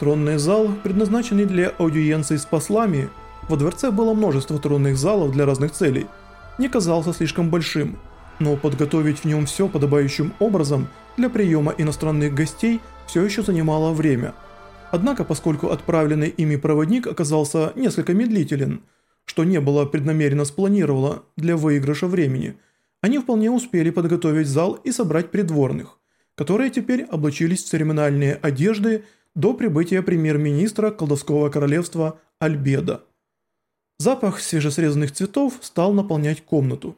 Тронный зал, предназначенный для аудиенции с послами, во дворце было множество тронных залов для разных целей, не казался слишком большим, но подготовить в нем все подобающим образом для приема иностранных гостей все еще занимало время. Однако, поскольку отправленный ими проводник оказался несколько медлителен, что не было преднамеренно спланировано для выигрыша времени, они вполне успели подготовить зал и собрать придворных, которые теперь облачились в церемониальные одежды до прибытия премьер-министра колдовского королевства Альбеда. Запах свежесрезанных цветов стал наполнять комнату.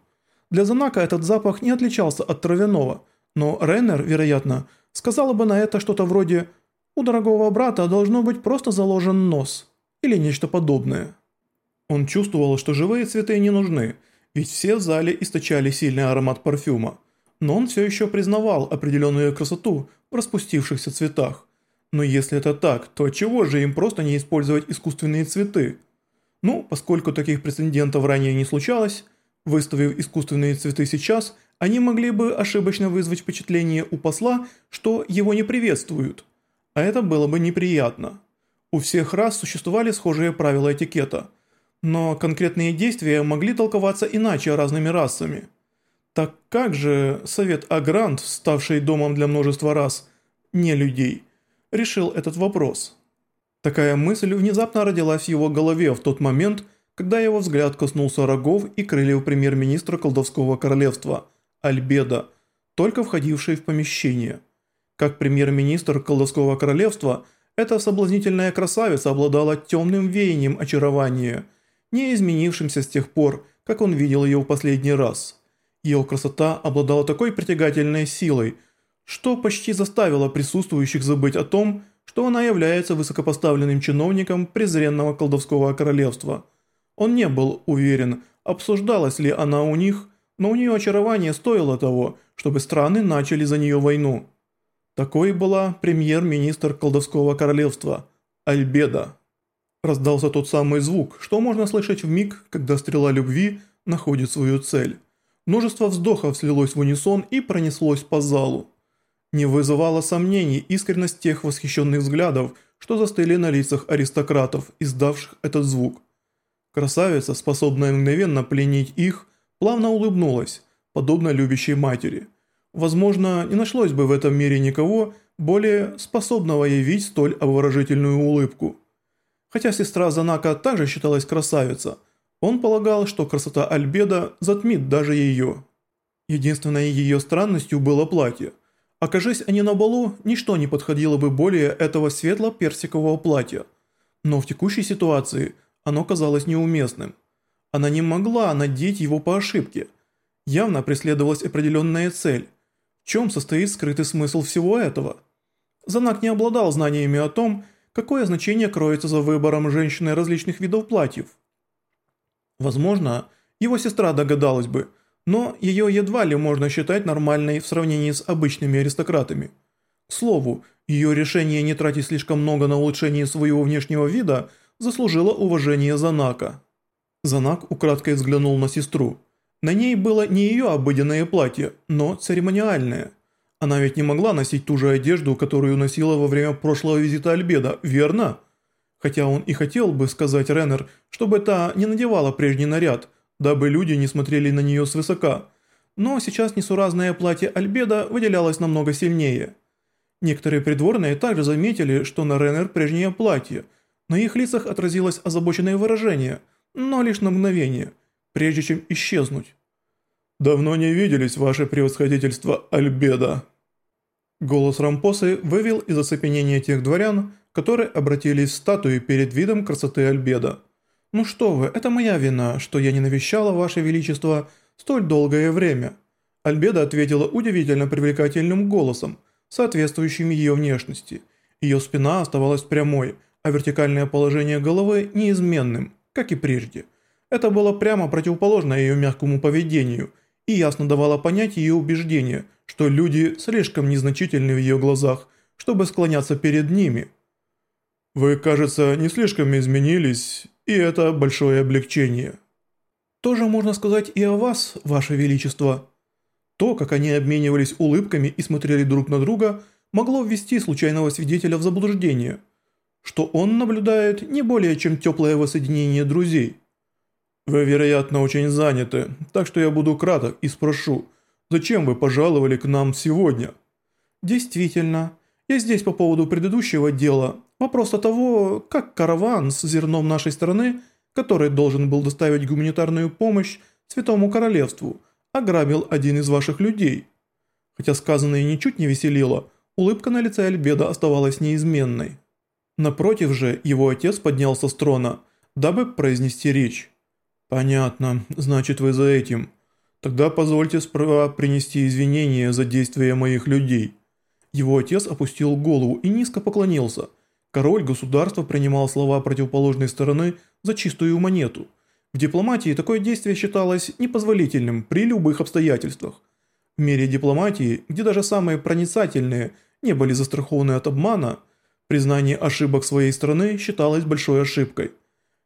Для Занака этот запах не отличался от травяного, но Реннер, вероятно, сказала бы на это что-то вроде «У дорогого брата должно быть просто заложен нос» или нечто подобное. Он чувствовал, что живые цветы не нужны, ведь все в зале источали сильный аромат парфюма, но он все еще признавал определенную красоту в распустившихся цветах. Но если это так, то чего же им просто не использовать искусственные цветы? Ну, поскольку таких прецедентов ранее не случалось, выставив искусственные цветы сейчас, они могли бы ошибочно вызвать впечатление у посла, что его не приветствуют. А это было бы неприятно. У всех рас существовали схожие правила этикета, но конкретные действия могли толковаться иначе разными расами. Так как же Совет Агрант, ставший домом для множества рас, не людей – решил этот вопрос. Такая мысль внезапно родилась в его голове в тот момент, когда его взгляд коснулся рогов и крыльев премьер-министра колдовского королевства Альбеда, только входившей в помещение. Как премьер-министр колдовского королевства, эта соблазнительная красавица обладала темным веянием очарования, не изменившимся с тех пор, как он видел ее в последний раз. Ее красота обладала такой притягательной силой – что почти заставило присутствующих забыть о том, что она является высокопоставленным чиновником презренного колдовского королевства. Он не был уверен, обсуждалась ли она у них, но у нее очарование стоило того, чтобы страны начали за нее войну. Такой была премьер-министр колдовского королевства Альбеда. Раздался тот самый звук, что можно слышать в миг, когда стрела любви находит свою цель. Множество вздохов слилось в унисон и пронеслось по залу. Не вызывало сомнений искренность тех восхищенных взглядов, что застыли на лицах аристократов, издавших этот звук. Красавица, способная мгновенно пленить их, плавно улыбнулась, подобно любящей матери. Возможно, не нашлось бы в этом мире никого, более способного явить столь обворожительную улыбку. Хотя сестра Занака также считалась красавица, он полагал, что красота Альбеда затмит даже ее. Единственной ее странностью было платье – Окажись они на балу, ничто не подходило бы более этого светло-персикового платья. Но в текущей ситуации оно казалось неуместным. Она не могла надеть его по ошибке. Явно преследовалась определенная цель. В чем состоит скрытый смысл всего этого? Занак не обладал знаниями о том, какое значение кроется за выбором женщины различных видов платьев. Возможно, его сестра догадалась бы – но ее едва ли можно считать нормальной в сравнении с обычными аристократами. К слову, ее решение не тратить слишком много на улучшение своего внешнего вида заслужило уважение Занака. Занак украдкой взглянул на сестру. На ней было не ее обыденное платье, но церемониальное. Она ведь не могла носить ту же одежду, которую носила во время прошлого визита Альбеда, верно? Хотя он и хотел бы сказать Реннер, чтобы та не надевала прежний наряд – дабы люди не смотрели на нее свысока, но сейчас несуразное платье Альбеда выделялось намного сильнее. Некоторые придворные также заметили, что на Реннер прежнее платье, на их лицах отразилось озабоченное выражение, но лишь на мгновение, прежде чем исчезнуть. «Давно не виделись, ваше превосходительство Альбеда». Голос Рампосы вывел из оцепенения тех дворян, которые обратились в статуи перед видом красоты Альбеда. «Ну что вы, это моя вина, что я не навещала Ваше Величество столь долгое время». Альбеда ответила удивительно привлекательным голосом, соответствующим ее внешности. Ее спина оставалась прямой, а вертикальное положение головы неизменным, как и прежде. Это было прямо противоположно ее мягкому поведению и ясно давало понять ее убеждение, что люди слишком незначительны в ее глазах, чтобы склоняться перед ними. «Вы, кажется, не слишком изменились и это большое облегчение. Тоже можно сказать и о вас, ваше величество. То, как они обменивались улыбками и смотрели друг на друга, могло ввести случайного свидетеля в заблуждение. что он наблюдает не более чем теплое воссоединение друзей. «Вы, вероятно, очень заняты, так что я буду краток и спрошу, зачем вы пожаловали к нам сегодня?» «Действительно, я здесь по поводу предыдущего дела. Вопрос того, как караван с зерном нашей страны, который должен был доставить гуманитарную помощь Святому Королевству, ограбил один из ваших людей». Хотя сказанное ничуть не веселило, улыбка на лице Альбеда оставалась неизменной. Напротив же, его отец поднялся с трона, дабы произнести речь. «Понятно, значит вы за этим. Тогда позвольте справа принести извинения за действия моих людей». Его отец опустил голову и низко поклонился. Король государства принимал слова противоположной стороны за чистую монету. В дипломатии такое действие считалось непозволительным при любых обстоятельствах. В мире дипломатии, где даже самые проницательные не были застрахованы от обмана, признание ошибок своей страны считалось большой ошибкой.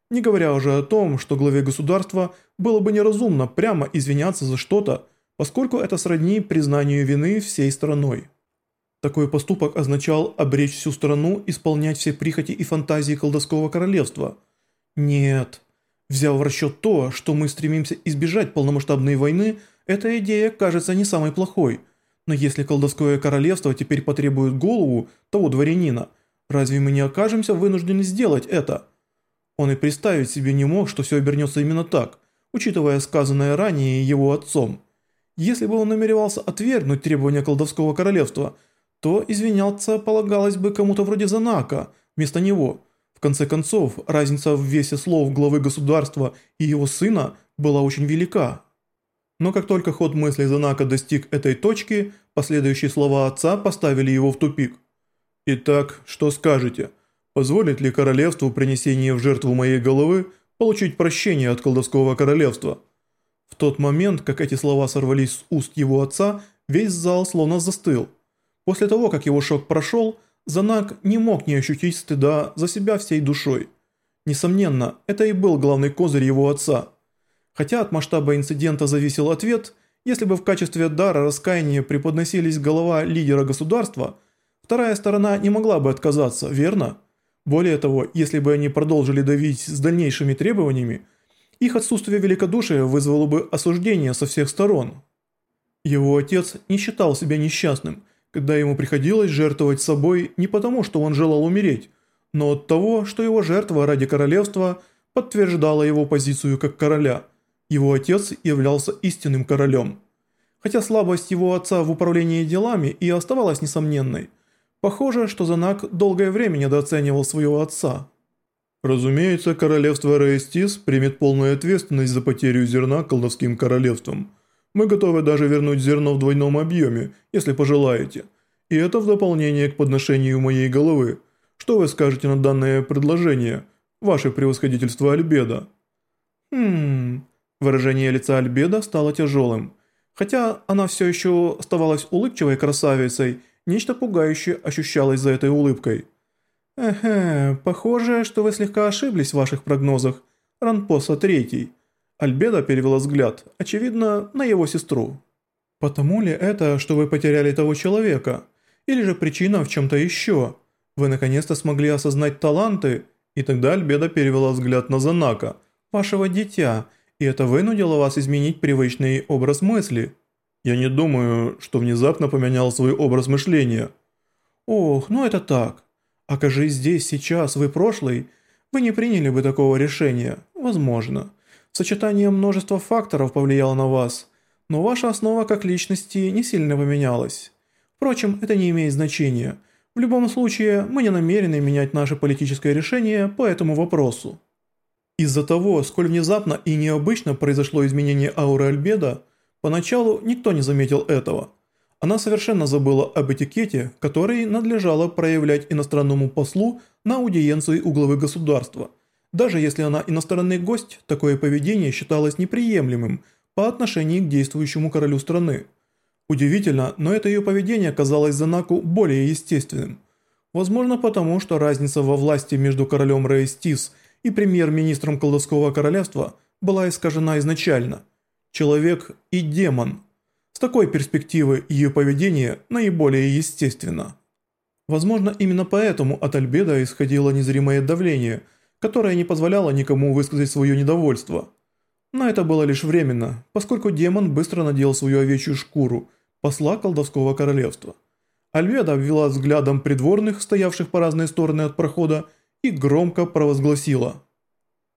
Не говоря уже о том, что главе государства было бы неразумно прямо извиняться за что-то, поскольку это сродни признанию вины всей страной. Такой поступок означал обречь всю страну исполнять все прихоти и фантазии колдовского королевства. Нет. Взяв в расчет то, что мы стремимся избежать полномасштабной войны – эта идея кажется не самой плохой, но если колдовское королевство теперь потребует голову того дворянина, разве мы не окажемся вынуждены сделать это? Он и представить себе не мог, что все обернется именно так, учитывая сказанное ранее его отцом. Если бы он намеревался отвергнуть требования колдовского королевства, то извиняться полагалось бы кому-то вроде Занака вместо него. В конце концов, разница в весе слов главы государства и его сына была очень велика. Но как только ход мысли Занака достиг этой точки, последующие слова отца поставили его в тупик. «Итак, что скажете? Позволит ли королевству принесение в жертву моей головы получить прощение от колдовского королевства?» В тот момент, как эти слова сорвались с уст его отца, весь зал словно застыл. После того, как его шок прошел, Занак не мог не ощутить стыда за себя всей душой. Несомненно, это и был главный козырь его отца – Хотя от масштаба инцидента зависел ответ, если бы в качестве дара раскаяния преподносились голова лидера государства, вторая сторона не могла бы отказаться, верно? Более того, если бы они продолжили давить с дальнейшими требованиями, их отсутствие великодушия вызвало бы осуждение со всех сторон. Его отец не считал себя несчастным, когда ему приходилось жертвовать собой не потому, что он желал умереть, но от того, что его жертва ради королевства подтверждала его позицию как короля – его отец являлся истинным королем. Хотя слабость его отца в управлении делами и оставалась несомненной, похоже, что Занак долгое время недооценивал своего отца. Разумеется, королевство Рейстис примет полную ответственность за потерю зерна колдовским королевством. Мы готовы даже вернуть зерно в двойном объеме, если пожелаете. И это в дополнение к подношению моей головы. Что вы скажете на данное предложение, ваше превосходительство Альбеда? Хм... Выражение лица Альбеда стало тяжелым. Хотя она все еще оставалась улыбчивой красавицей, нечто пугающее ощущалось за этой улыбкой. «Эхе, похоже, что вы слегка ошиблись в ваших прогнозах. Ранпоса третий». Альбеда перевела взгляд, очевидно, на его сестру. «Потому ли это, что вы потеряли того человека? Или же причина в чем-то еще? Вы наконец-то смогли осознать таланты?» И тогда Альбеда перевела взгляд на Занака, вашего дитя, и это вынудило вас изменить привычный образ мысли. Я не думаю, что внезапно поменял свой образ мышления. Ох, ну это так. Окажись здесь сейчас вы прошлый, вы не приняли бы такого решения. Возможно. Сочетание множества факторов повлияло на вас, но ваша основа как личности не сильно поменялась. Впрочем, это не имеет значения. В любом случае, мы не намерены менять наше политическое решение по этому вопросу. Из-за того, сколь внезапно и необычно произошло изменение ауры Альбеда, поначалу никто не заметил этого. Она совершенно забыла об этикете, который надлежало проявлять иностранному послу на аудиенции у главы государства. Даже если она иностранный гость, такое поведение считалось неприемлемым по отношению к действующему королю страны. Удивительно, но это ее поведение казалось Занаку более естественным. Возможно потому, что разница во власти между королем Рейстис и премьер-министром колдовского королевства была искажена изначально. Человек и демон. С такой перспективы ее поведение наиболее естественно. Возможно, именно поэтому от Альбеда исходило незримое давление, которое не позволяло никому высказать свое недовольство. Но это было лишь временно, поскольку демон быстро надел свою овечью шкуру, посла колдовского королевства. Альведа обвела взглядом придворных, стоявших по разные стороны от прохода, и громко провозгласила –